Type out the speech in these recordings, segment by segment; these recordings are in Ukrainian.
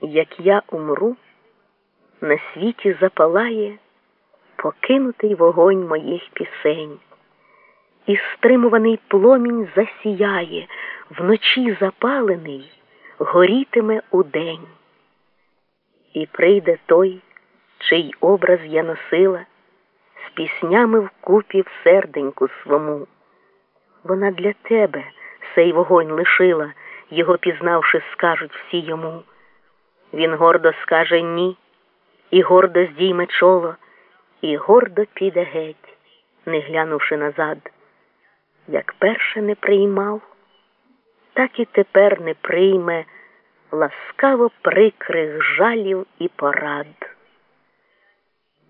як я умру, на світі запалає покинутий вогонь моїх пісень, і стримуваний пломінь засіяє, вночі запалений, горітиме удень. І прийде той, чий образ я носила, з піснями вкупі в серденьку свому. Вона для тебе сей вогонь лишила, його пізнавши, скажуть всі йому. Він гордо скаже ні, і гордо здійме чоло, і гордо піде геть, не глянувши назад. Як перше не приймав, так і тепер не прийме ласкаво прикрих жалів і порад.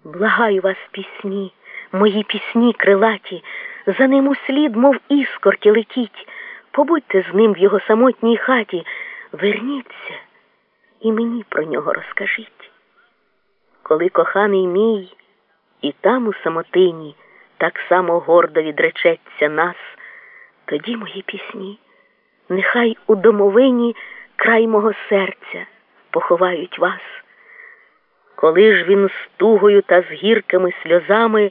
Благаю вас, пісні, мої пісні крилаті, за ним услід, мов іскорті летіть, побудьте з ним в його самотній хаті, верніться і мені про нього розкажіть. Коли коханий мій і там у самотині так само гордо відречеться нас, тоді мої пісні, нехай у домовині край мого серця поховають вас. Коли ж він з тугою та з гіркими сльозами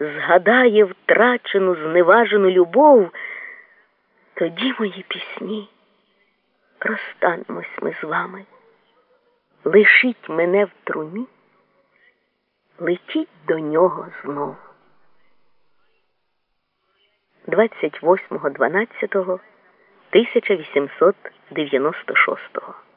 згадає втрачену, зневажену любов, тоді мої пісні розстанемось ми з вами. Лишіть мене в труні, летіть до нього знов. 28.12.1896